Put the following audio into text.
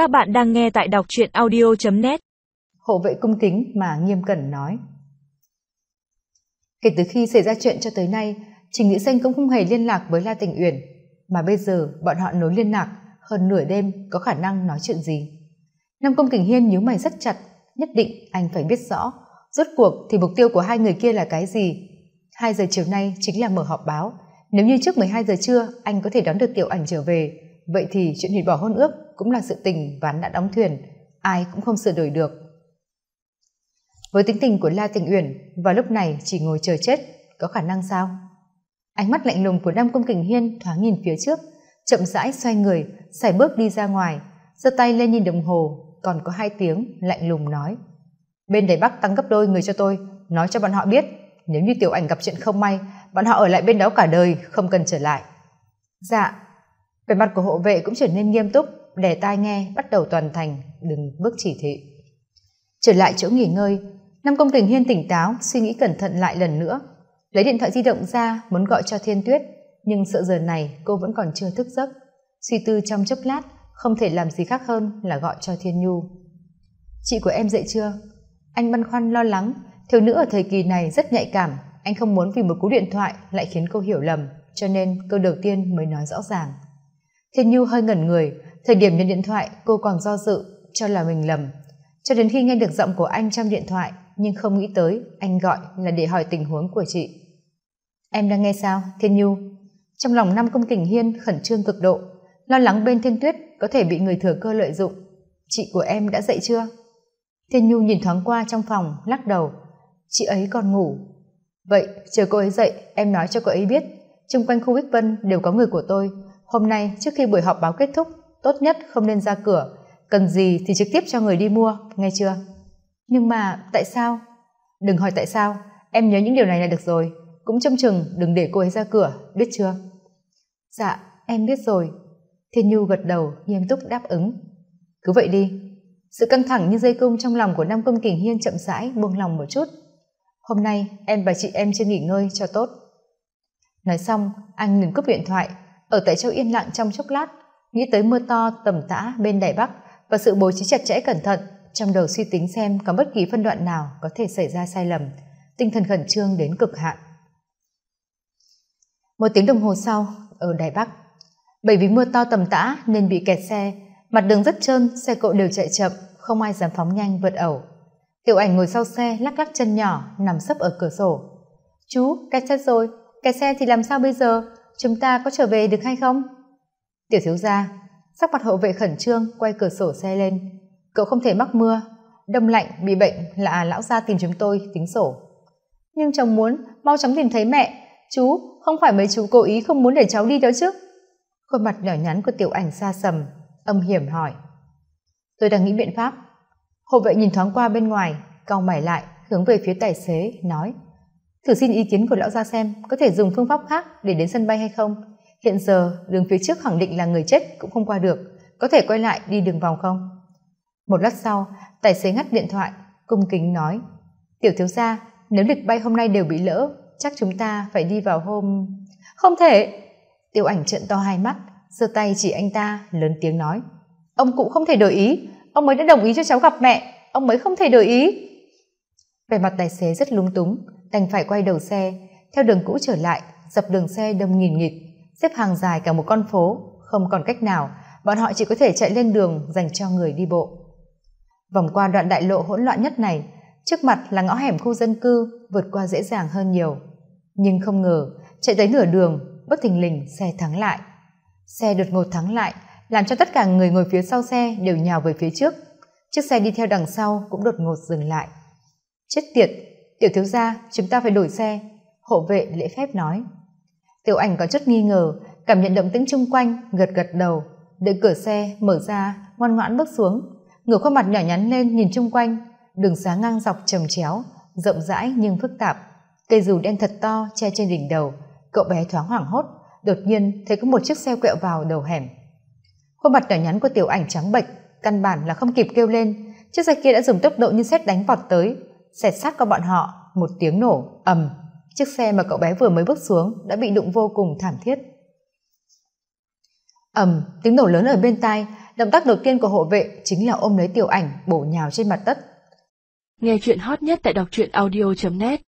Các bạn đang nghe tại đọc truyện audio.net Hộ vệ cung kính mà nghiêm cẩn nói. Kể từ khi xảy ra chuyện cho tới nay, Trình Nghĩa Xanh cũng không hề liên lạc với La Tình Uyển, mà bây giờ bọn họ nối liên lạc hơn nửa đêm có khả năng nói chuyện gì. Nam Công Kình Hiên nhíu mày rất chặt, nhất định anh phải biết rõ, rốt cuộc thì mục tiêu của hai người kia là cái gì. 2 giờ chiều nay chính là mở họp báo, nếu như trước 12 giờ trưa anh có thể đón được tiểu ảnh trở về, vậy thì chuyện hủy bỏ hôn ước cũng là sự tình ván đã đóng thuyền, ai cũng không sửa đổi được. Với tính tình của La Tình Uyển, vào lúc này chỉ ngồi chờ chết, có khả năng sao? Ánh mắt lạnh lùng của Nam Công Kình Hiên thoáng nhìn phía trước, chậm rãi xoay người, sải bước đi ra ngoài, giơ tay lên nhìn đồng hồ, còn có hai tiếng, lạnh lùng nói. Bên Đài Bắc tăng gấp đôi người cho tôi, nói cho bọn họ biết, nếu như tiểu ảnh gặp chuyện không may, bọn họ ở lại bên đó cả đời, không cần trở lại. Dạ, về mặt của hộ vệ cũng trở nên nghiêm túc, để tai nghe, bắt đầu toàn thành, đừng bước chỉ thị. Trở lại chỗ nghỉ ngơi, năm Công Kình Hiên tỉnh táo, suy nghĩ cẩn thận lại lần nữa. Lấy điện thoại di động ra, muốn gọi cho Thiên Tuyết, nhưng sợ giờ này cô vẫn còn chưa thức giấc. Suy tư trong chốc lát, không thể làm gì khác hơn là gọi cho Thiên Nhu. Chị của em dậy chưa? Anh băn khoăn lo lắng, thiếu nữ ở thời kỳ này rất nhạy cảm, anh không muốn vì một cú điện thoại lại khiến cô hiểu lầm, cho nên câu đầu tiên mới nói rõ ràng. Thiên Nhu hơi ngẩn người, thời điểm nhận điện thoại cô còn do dự, cho là mình lầm. Cho đến khi nghe được giọng của anh trong điện thoại, nhưng không nghĩ tới anh gọi là để hỏi tình huống của chị. Em đang nghe sao, Thiên Nhu? Trong lòng năm công kình hiên khẩn trương cực độ, lo lắng bên Thiên Tuyết có thể bị người thừa cơ lợi dụng. Chị của em đã dậy chưa? Thiên Nhu nhìn thoáng qua trong phòng, lắc đầu. Chị ấy còn ngủ. Vậy, chờ cô ấy dậy, em nói cho cô ấy biết. Trung quanh khu Bích Vân đều có người của tôi. Hôm nay, trước khi buổi họp báo kết thúc, tốt nhất không nên ra cửa. Cần gì thì trực tiếp cho người đi mua, nghe chưa? Nhưng mà, tại sao? Đừng hỏi tại sao, em nhớ những điều này là được rồi. Cũng trông chừng đừng để cô ấy ra cửa, biết chưa? Dạ, em biết rồi. Thiên Nhu gật đầu, nghiêm túc đáp ứng. Cứ vậy đi. Sự căng thẳng như dây cung trong lòng của Nam Công Kình Hiên chậm rãi buông lòng một chút. Hôm nay em và chị em chưa nghỉ ngơi cho tốt. Nói xong, anh ngừng cúp điện thoại, ở tại chỗ yên lặng trong chốc lát, nghĩ tới mưa to tầm tã bên Đài Bắc và sự bố trí chặt chẽ cẩn thận, trong đầu suy tính xem có bất kỳ phân đoạn nào có thể xảy ra sai lầm, tinh thần khẩn trương đến cực hạn. Một tiếng đồng hồ sau, ở Đài Bắc, bởi vì mưa to tầm tã nên bị kẹt xe, mặt đường rất trơn, xe cộ đều chạy chậm, không ai dám phóng nhanh vượt ẩu. Tiểu ảnh ngồi sau xe lắc lắc chân nhỏ, nằm sấp ở cửa sổ. Chú, kẹt xe rồi, kẹt xe thì làm sao bây giờ? Chúng ta có trở về được hay không? Tiểu thiếu gia, sắc mặt hộ vệ khẩn trương quay cửa sổ xe lên. Cậu không thể mắc mưa, đông lạnh, bị bệnh là lão gia tìm chúng tôi tính sổ. Nhưng chồng muốn mau chóng tìm thấy mẹ. Chú, không phải mấy chú cố ý không muốn để cháu đi đó chứ? Khuôn mặt nhỏ nhắn của tiểu ảnh xa sầm, âm hiểm hỏi. Tôi đang nghĩ biện pháp. Hộ vệ nhìn thoáng qua bên ngoài, cau mày lại, hướng về phía tài xế, nói. Thử xin ý kiến của lão gia xem có thể dùng phương pháp khác để đến sân bay hay không. Hiện giờ, đường phía trước khẳng định là người chết cũng không qua được. Có thể quay lại đi đường vòng không? Một lát sau, tài xế ngắt điện thoại, cung kính nói. Tiểu thiếu gia, nếu lịch bay hôm nay đều bị lỡ, chắc chúng ta phải đi vào hôm... Không thể! Tiêu ảnh trận to hai mắt, giơ tay chỉ anh ta, lớn tiếng nói. Ông cũng không thể đổi ý, ông ấy đã đồng ý cho cháu gặp mẹ, ông ấy không thể đổi ý. vẻ mặt tài xế rất lung túng, đành phải quay đầu xe, theo đường cũ trở lại, dập đường xe đông nghìn nghịt, xếp hàng dài cả một con phố, không còn cách nào, bọn họ chỉ có thể chạy lên đường dành cho người đi bộ. Vòng qua đoạn đại lộ hỗn loạn nhất này, trước mặt là ngõ hẻm khu dân cư, vượt qua dễ dàng hơn nhiều. Nhưng không ngờ, chạy tới nửa đường, bất thình lình xe thắng lại. Xe đột ngột thắng lại, làm cho tất cả người ngồi phía sau xe đều nhào về phía trước. Chiếc xe đi theo đằng sau cũng đột ngột dừng lại. Chết tiệt, tiểu thiếu gia, chúng ta phải đổi xe. Hộ vệ lễ phép nói. Tiểu ảnh có chút nghi ngờ, cảm nhận động tĩnh chung quanh, gật gật đầu. Đợi cửa xe mở ra, ngoan ngoãn bước xuống. Ngửa khuôn mặt nhỏ nhắn lên nhìn chung quanh, đường xá ngang dọc trồng chéo, rộng rãi nhưng phức tạp. Cây dù đen thật to che trên đỉnh đầu, cậu bé thoáng hoảng hốt, đột nhiên thấy có một chiếc xe quẹo vào đầu hẻm. Khuôn mặt nhỏ nhắn của tiểu ảnh trắng bệch, căn bản là không kịp kêu lên, chiếc xe kia đã dùng tốc độ như xét đánh vọt tới, xẹt sát qua bọn họ, một tiếng nổ, ầm. Chiếc xe mà cậu bé vừa mới bước xuống đã bị đụng vô cùng thảm thiết. ầm tiếng nổ lớn ở bên tai động tác đầu tiên của hộ vệ chính là ôm lấy tiểu ảnh bổ nhào trên mặt đất nghe chuyện hot nhất tại đọc truyện audio net